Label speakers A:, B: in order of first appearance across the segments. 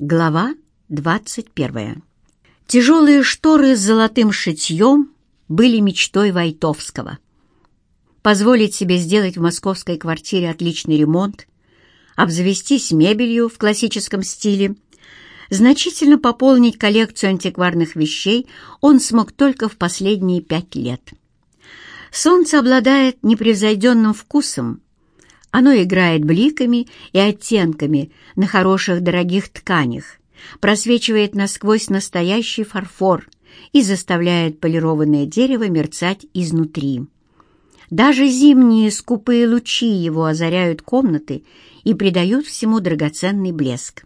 A: Глава 21. Тяжелые шторы с золотым шитьем были мечтой Войтовского. Позволить себе сделать в московской квартире отличный ремонт, обзавестись мебелью в классическом стиле, значительно пополнить коллекцию антикварных вещей он смог только в последние пять лет. Солнце обладает непревзойденным вкусом, оно играет бликами и оттенками на хороших дорогих тканях, просвечивает насквозь настоящий фарфор и заставляет полированное дерево мерцать изнутри. Даже зимние скупые лучи его озаряют комнаты и придают всему драгоценный блеск.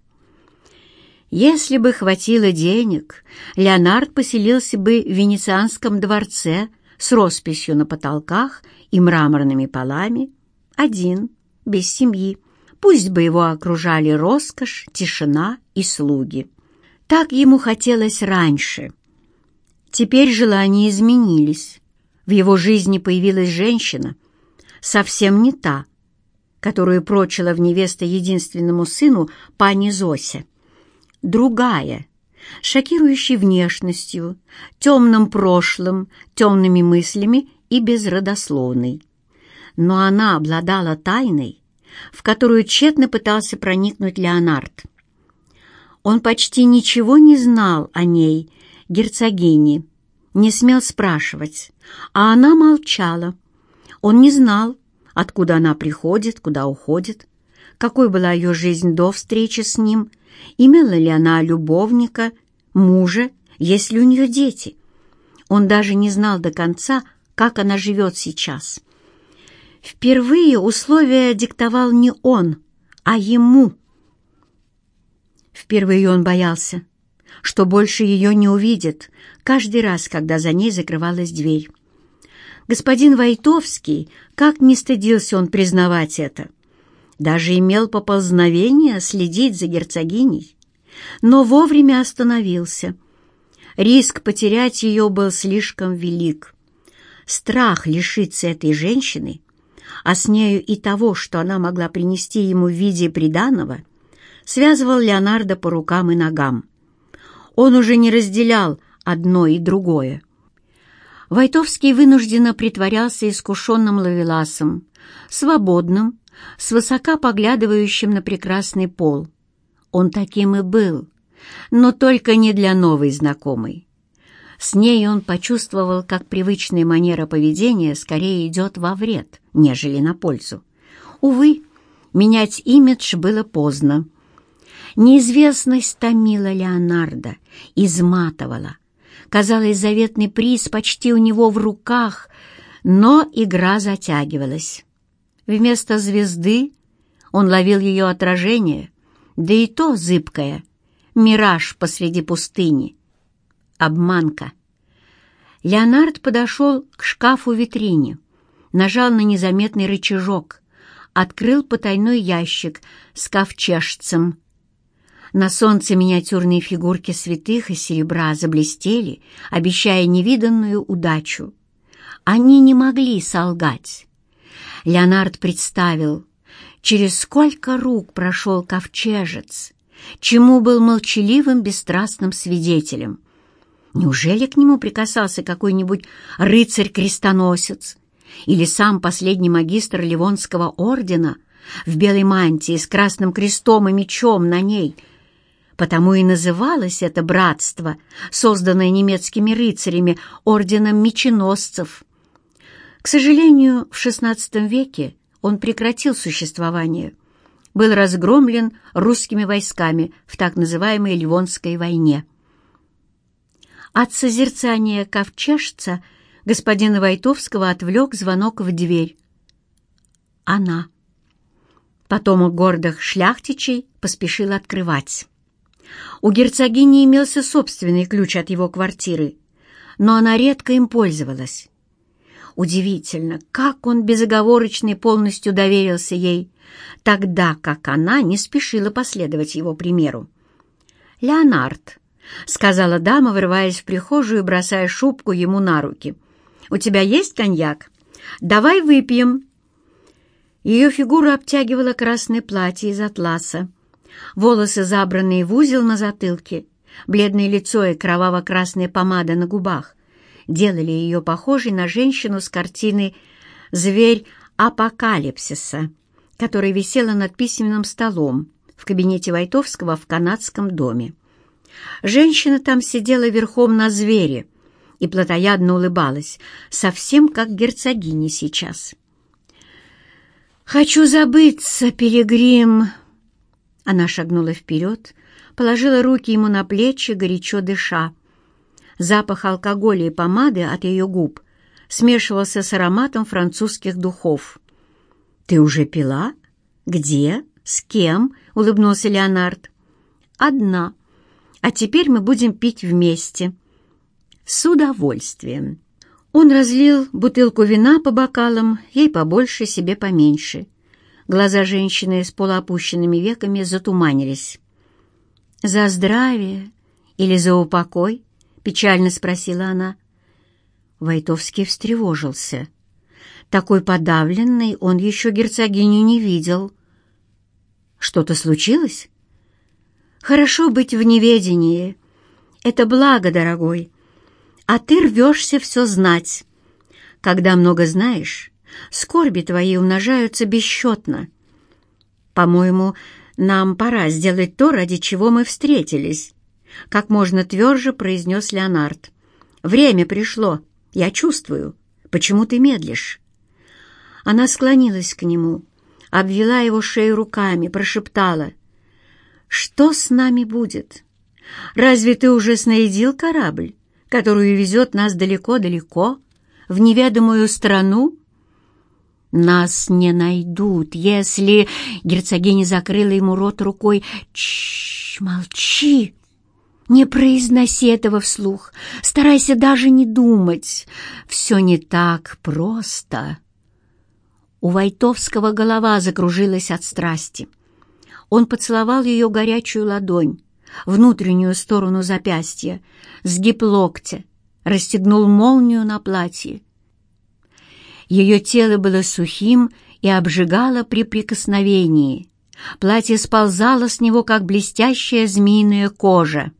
A: Если бы хватило денег, Леонард поселился бы в Венецианском дворце с росписью на потолках и мраморными полами, один, без семьи. Пусть бы его окружали роскошь, тишина и слуги. Так ему хотелось раньше. Теперь желания изменились. В его жизни появилась женщина, совсем не та, которую прочила в невеста единственному сыну пани Зося. Другая, шокирующей внешностью, темным прошлым, темными мыслями и безродословной но она обладала тайной, в которую тщетно пытался проникнуть Леонард. Он почти ничего не знал о ней, герцогине, не смел спрашивать, а она молчала. Он не знал, откуда она приходит, куда уходит, какой была ее жизнь до встречи с ним, имела ли она любовника, мужа, есть ли у нее дети. Он даже не знал до конца, как она живет сейчас. Впервые условия диктовал не он, а ему. Впервые он боялся, что больше ее не увидит каждый раз, когда за ней закрывалась дверь. Господин Войтовский, как не стыдился он признавать это, даже имел поползновение следить за герцогиней, но вовремя остановился. Риск потерять ее был слишком велик. Страх лишиться этой женщины а с нею и того, что она могла принести ему в виде приданого, связывал Леонардо по рукам и ногам. Он уже не разделял одно и другое. Войтовский вынужденно притворялся искушенным лавеласом, свободным, свысока поглядывающим на прекрасный пол. Он таким и был, но только не для новой знакомой. С ней он почувствовал, как привычная манера поведения скорее идет во вред, нежели на пользу. Увы, менять имидж было поздно. Неизвестность томила Леонардо, изматывала. Казалось, заветный приз почти у него в руках, но игра затягивалась. Вместо звезды он ловил ее отражение, да и то зыбкое, мираж посреди пустыни — обманка. Леонард подошел к шкафу-витрине, нажал на незаметный рычажок, открыл потайной ящик с ковчежцем. На солнце миниатюрные фигурки святых и серебра заблестели, обещая невиданную удачу. Они не могли солгать. Леонард представил, через сколько рук прошел ковчежец, чему был молчаливым бесстрастным свидетелем — Неужели к нему прикасался какой-нибудь рыцарь-крестоносец или сам последний магистр Ливонского ордена в белой мантии с красным крестом и мечом на ней? Потому и называлось это братство, созданное немецкими рыцарями орденом меченосцев. К сожалению, в XVI веке он прекратил существование, был разгромлен русскими войсками в так называемой Ливонской войне. От созерцания ковчежца господина Войтовского отвлек звонок в дверь. Она. Потомок гордых шляхтичей поспешил открывать. У герцогини имелся собственный ключ от его квартиры, но она редко им пользовалась. Удивительно, как он безоговорочно и полностью доверился ей, тогда как она не спешила последовать его примеру. Леонард — сказала дама, вырываясь в прихожую и бросая шубку ему на руки. «У тебя есть коньяк? Давай выпьем». Ее фигуру обтягивало красное платье из атласа. Волосы, забранные в узел на затылке, бледное лицо и кроваво-красная помада на губах делали ее похожей на женщину с картины «Зверь апокалипсиса», которая висела над письменным столом в кабинете Войтовского в канадском доме. Женщина там сидела верхом на звере и плотоядно улыбалась, совсем как герцогиня сейчас. «Хочу забыться, пилигрим!» Она шагнула вперед, положила руки ему на плечи, горячо дыша. Запах алкоголя и помады от ее губ смешивался с ароматом французских духов. «Ты уже пила? Где? С кем?» — улыбнулся Леонард. «Одна. А теперь мы будем пить вместе». «С удовольствием». Он разлил бутылку вина по бокалам, ей побольше, себе поменьше. Глаза женщины с полуопущенными веками затуманились. «За здравие или за упокой?» — печально спросила она. Войтовский встревожился. Такой подавленный он еще герцогиню не видел. «Что-то случилось?» «Хорошо быть в неведении. Это благо, дорогой. А ты рвешься все знать. Когда много знаешь, скорби твои умножаются бесчетно. По-моему, нам пора сделать то, ради чего мы встретились», — как можно тверже произнес Леонард. «Время пришло. Я чувствую. Почему ты медлишь?» Она склонилась к нему, обвела его шею руками, прошептала. «Что с нами будет? Разве ты уже снарядил корабль, который везет нас далеко-далеко, в неведомую страну?» «Нас не найдут, если...» Герцогиня закрыла ему рот рукой. «Чш, молчи! Не произноси этого вслух. Старайся даже не думать. Все не так просто». У Войтовского голова закружилась от страсти. Он поцеловал ее горячую ладонь, внутреннюю сторону запястья, сгиб локтя, расстегнул молнию на платье ее тело было сухим и обжигало при прикосновении. Платье сползало с него, как блестящая змеиная кожа.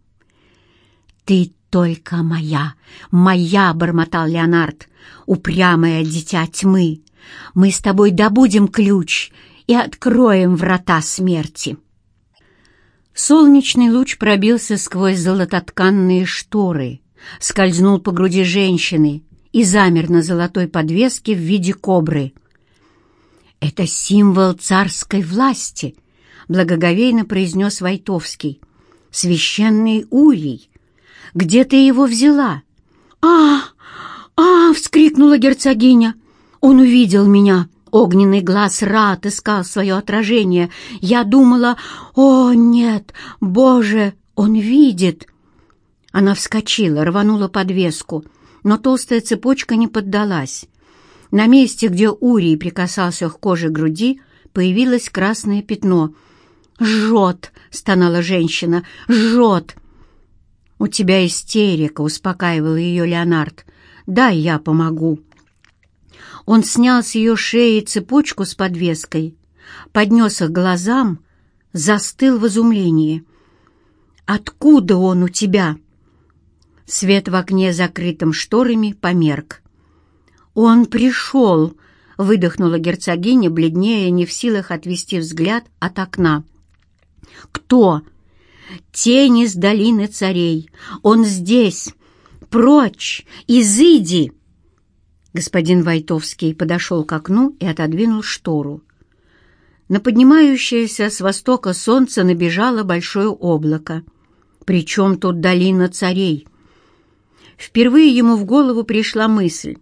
A: «Ты только моя, моя!» — бормотал Леонард, упрямое дитя тьмы. «Мы с тобой добудем ключ и откроем врата смерти». Солнечный луч пробился сквозь золототканные шторы, скользнул по груди женщины, и замер на золотой подвеске в виде кобры. «Это символ царской власти», — благоговейно произнес Войтовский. «Священный улей. Где ты его взяла?» «А, а!» — вскрикнула герцогиня. «Он увидел меня». Огненный глаз Ра отыскал свое отражение. Я думала, «О, нет, Боже, он видит!» Она вскочила, рванула подвеску — но толстая цепочка не поддалась. На месте, где Урий прикасался к коже груди, появилось красное пятно. «Жжет!» — стонала женщина. «Жжет!» «У тебя истерика!» — успокаивал ее Леонард. «Дай я помогу!» Он снял с ее шеи цепочку с подвеской, поднес их глазам, застыл в изумлении. «Откуда он у тебя?» Свет в окне, закрытом шторами, померк. «Он пришел!» — выдохнула герцогиня, бледнее, не в силах отвести взгляд от окна. «Кто?» «Тень из долины царей! Он здесь! Прочь! Изыди!» Господин Войтовский подошел к окну и отодвинул штору. На поднимающееся с востока солнце набежало большое облако. «Причем тут долина царей?» Впервые ему в голову пришла мысль,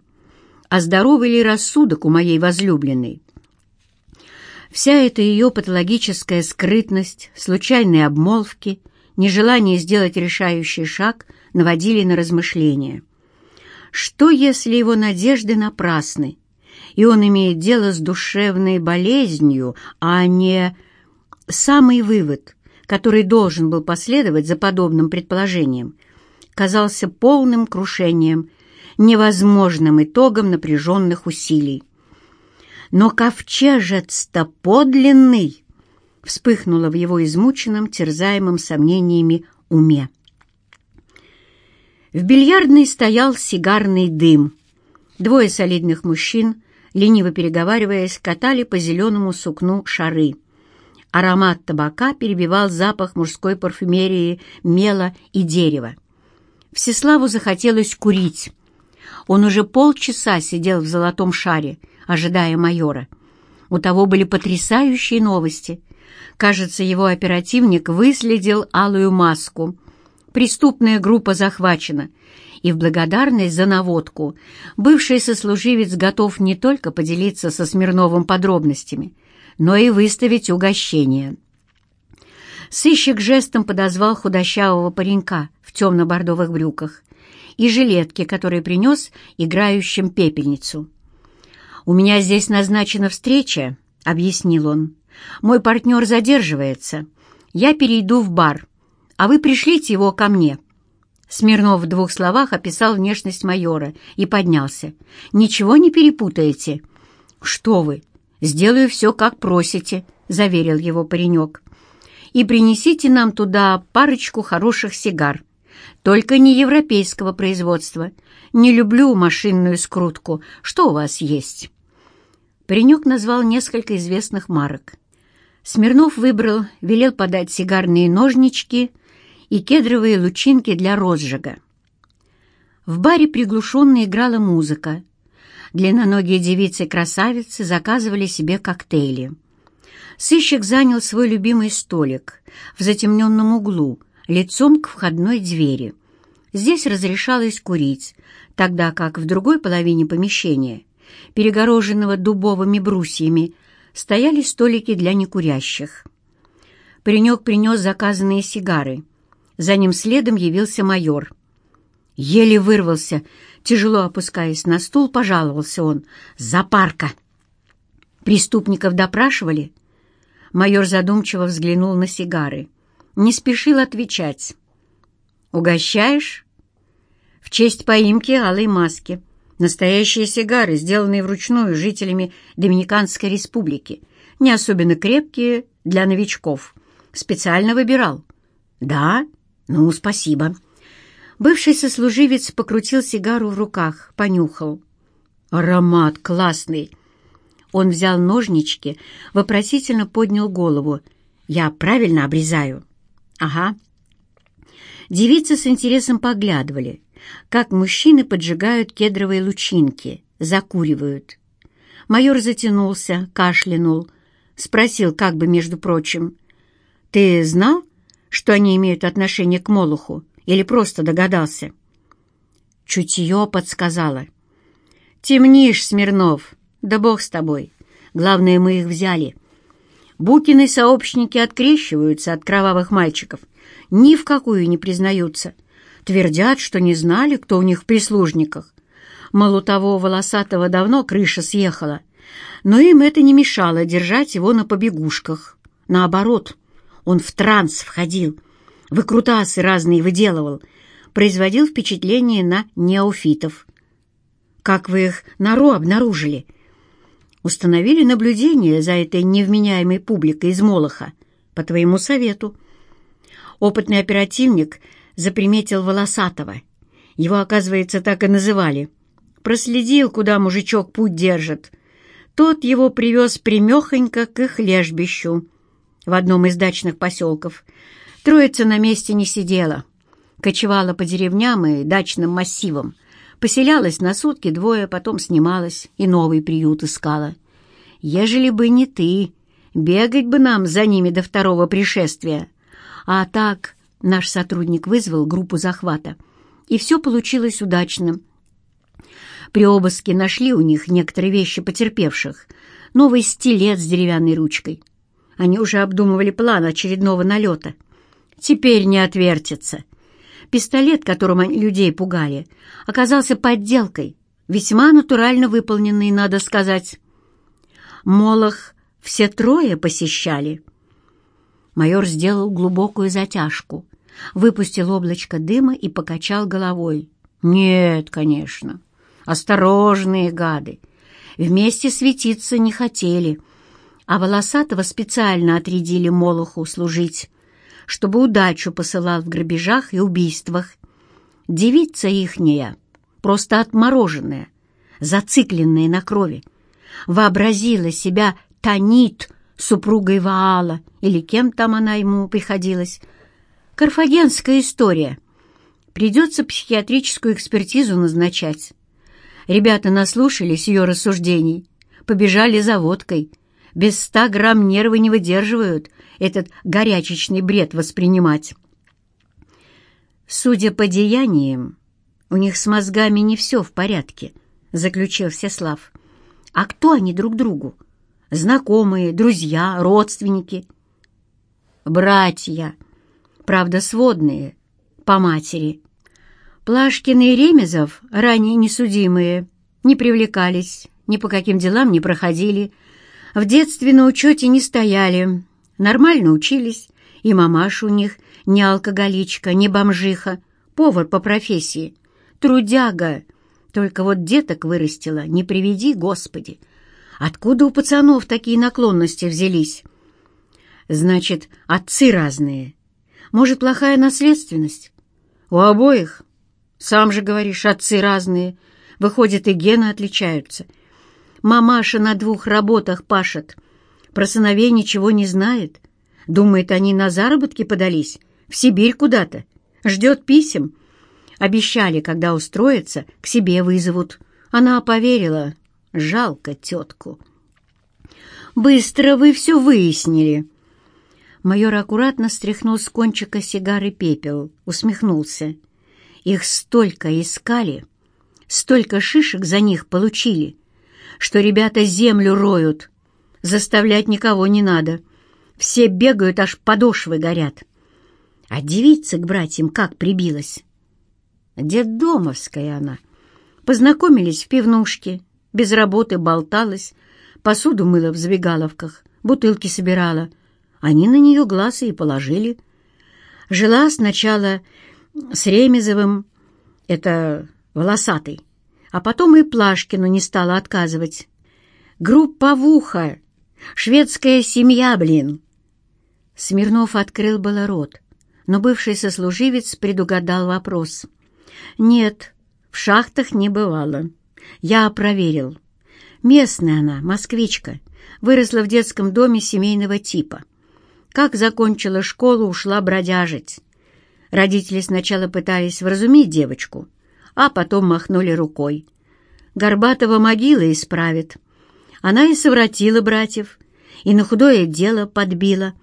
A: а здоровый ли рассудок у моей возлюбленной. Вся эта ее патологическая скрытность, случайные обмолвки, нежелание сделать решающий шаг наводили на размышления. Что, если его надежды напрасны, и он имеет дело с душевной болезнью, а не самый вывод, который должен был последовать за подобным предположением – казался полным крушением, невозможным итогом напряженных усилий. Но ковчежец-то подлинный, вспыхнуло в его измученном, терзаемом сомнениями уме. В бильярдной стоял сигарный дым. Двое солидных мужчин, лениво переговариваясь, катали по зеленому сукну шары. Аромат табака перебивал запах мужской парфюмерии, мела и дерева. Всеславу захотелось курить. Он уже полчаса сидел в золотом шаре, ожидая майора. У того были потрясающие новости. Кажется, его оперативник выследил алую маску. Преступная группа захвачена, и в благодарность за наводку бывший сослуживец готов не только поделиться со Смирновым подробностями, но и выставить угощение. Сыщик жестом подозвал худощавого паренька в темно-бордовых брюках и жилетке, который принес играющим пепельницу. «У меня здесь назначена встреча», — объяснил он. «Мой партнер задерживается. Я перейду в бар, а вы пришлите его ко мне». Смирнов в двух словах описал внешность майора и поднялся. «Ничего не перепутаете?» «Что вы! Сделаю все, как просите», — заверил его паренек. «И принесите нам туда парочку хороших сигар. Только не европейского производства. Не люблю машинную скрутку. Что у вас есть?» Паренек назвал несколько известных марок. Смирнов выбрал, велел подать сигарные ножнички и кедровые лучинки для розжига. В баре приглушенно играла музыка. Длинноногие девицы-красавицы заказывали себе коктейли. Сыщик занял свой любимый столик в затемненном углу, лицом к входной двери. Здесь разрешалось курить, тогда как в другой половине помещения, перегороженного дубовыми брусьями, стояли столики для некурящих. Паренек принес заказанные сигары — за ним следом явился майор. Еле вырвался, тяжело опускаясь на стул, пожаловался он. «Запарка!» «Преступников допрашивали?» Майор задумчиво взглянул на сигары. Не спешил отвечать. «Угощаешь?» «В честь поимки алой маски. Настоящие сигары, сделанные вручную жителями Доминиканской республики. Не особенно крепкие для новичков. Специально выбирал». «Да?» «Ну, спасибо». Бывший сослуживец покрутил сигару в руках, понюхал. «Аромат классный!» Он взял ножнички, вопросительно поднял голову. «Я правильно обрезаю?» «Ага». Девицы с интересом поглядывали, как мужчины поджигают кедровые лучинки, закуривают. Майор затянулся, кашлянул, спросил как бы между прочим. «Ты знал, что они имеют отношение к Молоху, или просто догадался? Чутье подсказало. «Темнишь, Смирнов, да бог с тобой. Главное, мы их взяли. Букины сообщники открещиваются от кровавых мальчиков, ни в какую не признаются. Твердят, что не знали, кто у них в прислужниках. Мол, у того волосатого давно крыша съехала, но им это не мешало держать его на побегушках. Наоборот, он в транс входил, выкрутасы разные выделывал, производил впечатление на неофитов. «Как вы их нору обнаружили?» «Установили наблюдение за этой невменяемой публикой из Молоха, по твоему совету». Опытный оперативник заприметил Волосатого. Его, оказывается, так и называли. Проследил, куда мужичок путь держит. Тот его привез примехонько к их лежбищу в одном из дачных поселков. Троица на месте не сидела. Кочевала по деревням и дачным массивам. Поселялась на сутки двое, потом снималась и новый приют искала. Ежели бы не ты, бегать бы нам за ними до второго пришествия. А так наш сотрудник вызвал группу захвата, и все получилось удачным. При обыске нашли у них некоторые вещи потерпевших. Новый стилет с деревянной ручкой, они уже обдумывали план очередного налета. Теперь не отвертится. Пистолет, которым они людей пугали, оказался подделкой, весьма натурально выполненной, надо сказать. Молох все трое посещали. Майор сделал глубокую затяжку, выпустил облачко дыма и покачал головой. «Нет, конечно. Осторожные гады. Вместе светиться не хотели» а Волосатого специально отрядили Молоху служить, чтобы удачу посылал в грабежах и убийствах. Девица ихняя, просто отмороженная, зацикленная на крови, вообразила себя Танит, супругой Ваала, или кем там она ему приходилась. Карфагенская история. Придется психиатрическую экспертизу назначать. Ребята наслушались ее рассуждений, побежали за водкой. Без ста грамм нервы не выдерживают этот горячечный бред воспринимать. Судя по деяниям, у них с мозгами не все в порядке, заключил Всеслав. А кто они друг другу? Знакомые, друзья, родственники? Братья, правда, сводные, по матери. Плашкин и Ремезов, ранее несудимые, не привлекались, ни по каким делам не проходили, в детстве на учете не стояли, нормально учились, и мамаша у них не алкоголичка, не бомжиха, повар по профессии, трудяга. Только вот деток вырастила, не приведи, Господи. Откуда у пацанов такие наклонности взялись? Значит, отцы разные. Может, плохая наследственность? У обоих. Сам же говоришь, отцы разные. Выходит, и гены отличаются. Мамаша на двух работах пашет. Про сыновей ничего не знает. Думает, они на заработки подались, в Сибирь куда-то. Ждет писем. Обещали, когда устроится, к себе вызовут. Она поверила. Жалко тетку. «Быстро вы все выяснили!» Майор аккуратно стряхнул с кончика сигары пепел, усмехнулся. Их столько искали, столько шишек за них получили, что ребята землю роют. Заставлять никого не надо. Все бегают, аж подошвы горят. А девица к братьям как прибилась? Деддомовская она. Познакомились в пивнушке, без работы болталась, посуду мыла в забегаловках, бутылки собирала. Они на нее глаза и положили. Жила сначала с Ремезовым, это волосатый, а потом и Плашкину не стала отказывать. Групповуха, шведская семья, блин. Смирнов открыл было рот, но бывший сослуживец предугадал вопрос. «Нет, в шахтах не бывало. Я проверил. Местная она, москвичка, выросла в детском доме семейного типа. Как закончила школу, ушла бродяжить. Родители сначала пытались вразумить девочку, а потом махнули рукой. Горбатого могила исправит. Она и совратила братьев, и на худое дело подбила,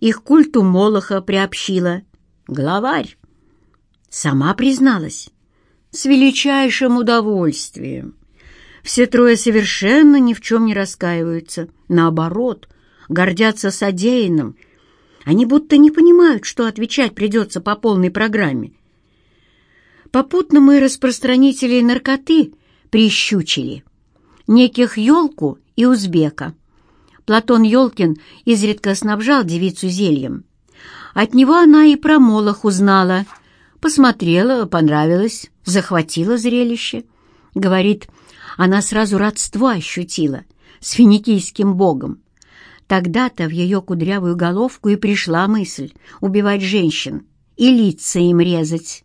A: их культу Молоха приобщила. Главарь. Сама призналась. С величайшим удовольствием. Все трое совершенно ни в чем не раскаиваются. Наоборот, гордятся содеянным — они будто не понимают, что отвечать придется по полной программе. Попутно мы распространителей наркоты прищучили. Неких Ёлку и Узбека. Платон Ёлкин изредка снабжал девицу зельем. От него она и про Молох узнала. Посмотрела, понравилось, захватила зрелище. Говорит, она сразу родство ощутила с финикийским богом. Тогда-то в ее кудрявую головку и пришла мысль убивать женщин и лица им резать.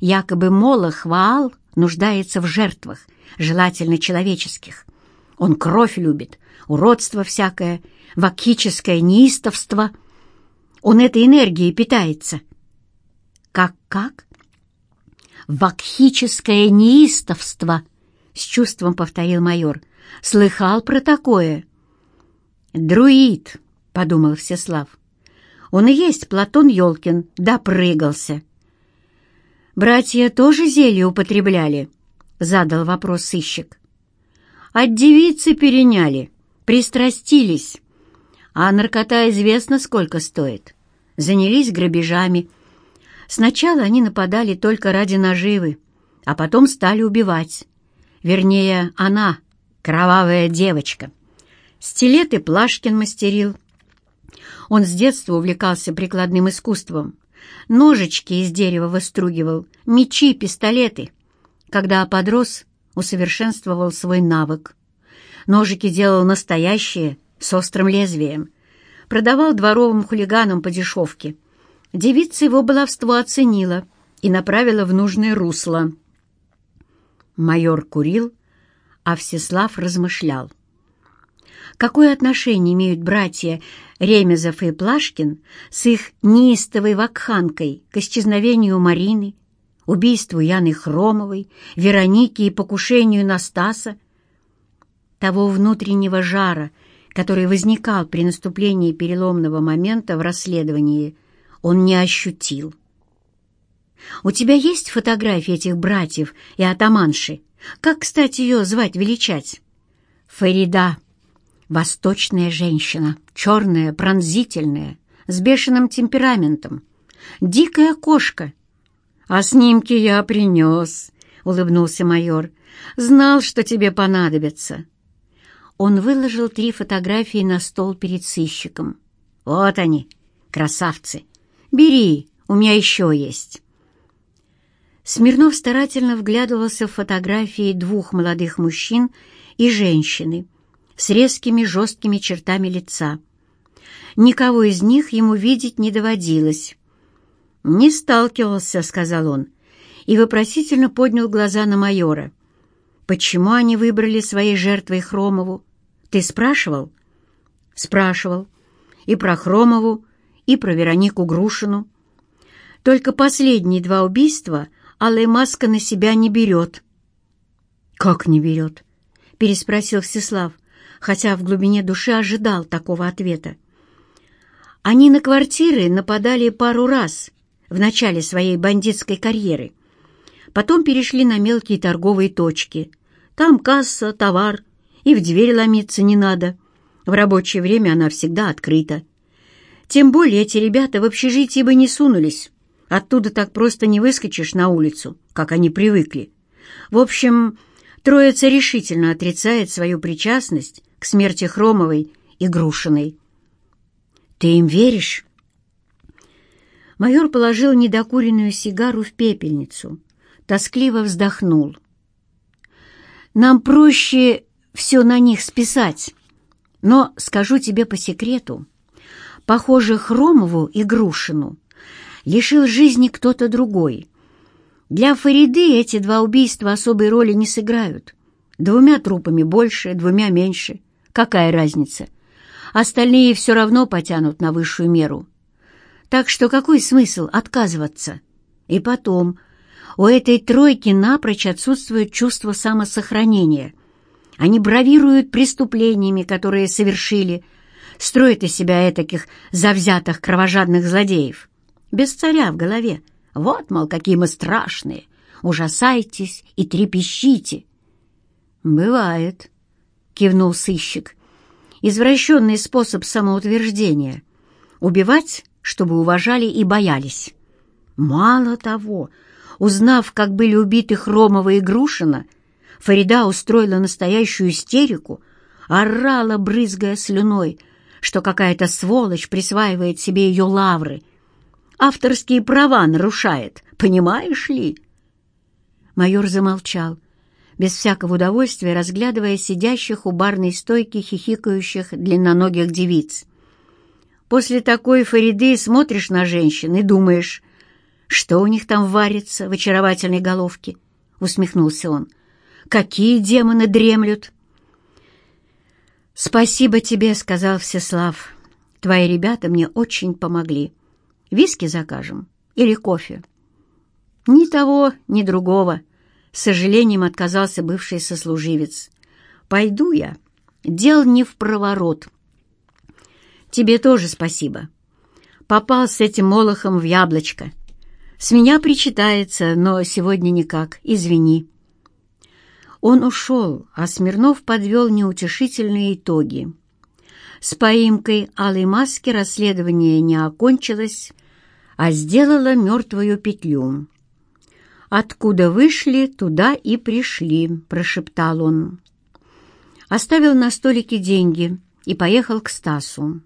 A: Якобы Молох Ваал нуждается в жертвах, желательно человеческих. Он кровь любит, уродство всякое, вакхическое неистовство. Он этой энергией питается. Как-как? Вакхическое неистовство, с чувством повторил майор. Слыхал про такое? «Друид», — подумал Всеслав. «Он и есть Платон Ёлкин, допрыгался». «Братья тоже зелье употребляли?» — задал вопрос сыщик. «От девицы переняли, пристрастились. А наркота известно, сколько стоит. Занялись грабежами. Сначала они нападали только ради наживы, а потом стали убивать. Вернее, она, кровавая девочка». Стилеты Плашкин мастерил. Он с детства увлекался прикладным искусством. Ножички из дерева выстругивал, мечи, пистолеты. Когда подрос, усовершенствовал свой навык. Ножики делал настоящие, с острым лезвием. Продавал дворовым хулиганам по дешевке. Девица его баловство оценила и направила в нужное русло. Майор курил, а Всеслав размышлял. Какое отношение имеют братья Ремезов и Плашкин с их неистовой вакханкой к исчезновению Марины, убийству Яны Хромовой, Вероники и покушению Настаса? Того внутреннего жара, который возникал при наступлении переломного момента в расследовании, он не ощутил. «У тебя есть фотографии этих братьев и атаманши? Как, кстати, ее звать-величать?» «Фарида», Восточная женщина, черная, пронзительная, с бешеным темпераментом. Дикая кошка. «А снимки я принес», — улыбнулся майор. «Знал, что тебе понадобится». Он выложил три фотографии на стол перед сыщиком. «Вот они, красавцы! Бери, у меня еще есть». Смирнов старательно вглядывался в фотографии двух молодых мужчин и женщины — с резкими жесткими чертами лица. Никого из них ему видеть не доводилось. «Не сталкивался», — сказал он, и вопросительно поднял глаза на майора. «Почему они выбрали своей жертвой Хромову? Ты спрашивал?» «Спрашивал. И про Хромову, и про Веронику Грушину. Только последние два убийства Алая Маска на себя не берет». «Как не берет?» — переспросил Всеслав хотя в глубине души ожидал такого ответа. Они на квартиры нападали пару раз в начале своей бандитской карьеры. Потом перешли на мелкие торговые точки. Там касса, товар, и в дверь ломиться не надо. В рабочее время она всегда открыта. Тем более эти ребята в общежитии бы не сунулись. Оттуда так просто не выскочишь на улицу, как они привыкли. В общем, Троица решительно отрицает свою причастность смерти Хромовой и Грушиной. «Ты им веришь?» Майор положил недокуренную сигару в пепельницу, тоскливо вздохнул. «Нам проще все на них списать, но скажу тебе по секрету, похоже, Хромову и Грушину лишил жизни кто-то другой. Для Фариды эти два убийства особой роли не сыграют. Двумя трупами больше, двумя меньше. Какая разница? Остальные все равно потянут на высшую меру. Так что какой смысл отказываться? И потом, у этой тройки напрочь отсутствует чувство самосохранения. Они бравируют преступлениями, которые совершили, строят из себя этаких завзятых кровожадных злодеев. Без царя в голове. Вот, мол, какие мы страшные. Ужасайтесь и трепещите. «Бывает», — кивнул сыщик. «Извращенный способ самоутверждения. Убивать, чтобы уважали и боялись. Мало того, узнав, как были убиты Хромова и Грушина, Фарида устроила настоящую истерику, орала, брызгая слюной, что какая-то сволочь присваивает себе ее лавры. Авторские права нарушает, понимаешь ли?» Майор замолчал, без всякого удовольствия разглядывая сидящих у барной стойки хихикающих длинноногих девиц. После такой Фариды смотришь на женщин и думаешь, что у них там варится в очаровательной головке, — усмехнулся он. Какие демоны дремлют! «Спасибо тебе», — сказал Всеслав. «Твои ребята мне очень помогли. Виски закажем или кофе?» «Ни того, ни другого», с сожалением отказался бывший сослуживец. «Пойду я. Дел не в проворот». «Тебе тоже спасибо. Попал с этим молохом в яблочко. С меня причитается, но сегодня никак. Извини». Он ушел, а Смирнов подвел неутешительные итоги. С поимкой алой маски расследование не окончилось, а сделало мертвую петлю. «Откуда вышли, туда и пришли», — прошептал он. Оставил на столике деньги и поехал к Стасу.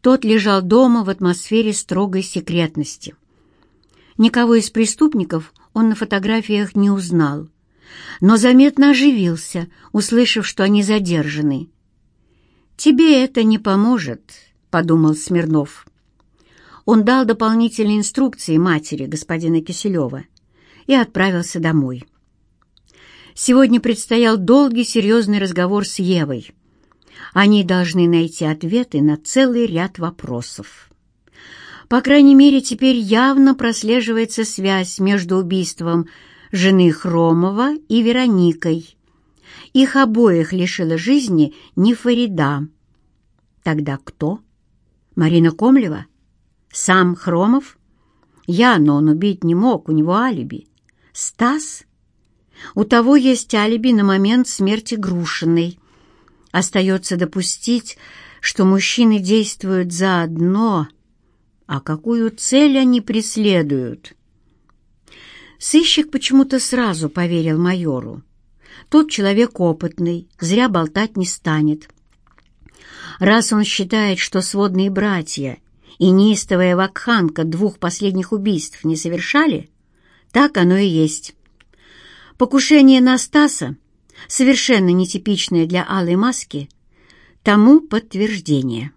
A: Тот лежал дома в атмосфере строгой секретности. Никого из преступников он на фотографиях не узнал, но заметно оживился, услышав, что они задержаны. «Тебе это не поможет», — подумал Смирнов. Он дал дополнительные инструкции матери господина Киселева и отправился домой. Сегодня предстоял долгий серьезный разговор с Евой. Они должны найти ответы на целый ряд вопросов. По крайней мере, теперь явно прослеживается связь между убийством жены Хромова и Вероникой. Их обоих лишила жизни не Фарида. Тогда кто? Марина Комлева? Сам Хромов? Я, но он убить не мог, у него алиби. Стас? У того есть алиби на момент смерти Грушиной. Остается допустить, что мужчины действуют заодно, а какую цель они преследуют? Сыщик почему-то сразу поверил майору. Тот человек опытный, зря болтать не станет. Раз он считает, что сводные братья и неистовая вакханка двух последних убийств не совершали, так оно и есть. Покушение на Стаса, совершенно нетипичное для алой маски, тому подтверждение.